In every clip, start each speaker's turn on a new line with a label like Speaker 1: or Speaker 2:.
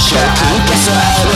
Speaker 1: shit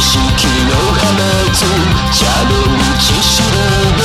Speaker 1: 式の放つシャドウ知識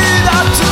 Speaker 2: that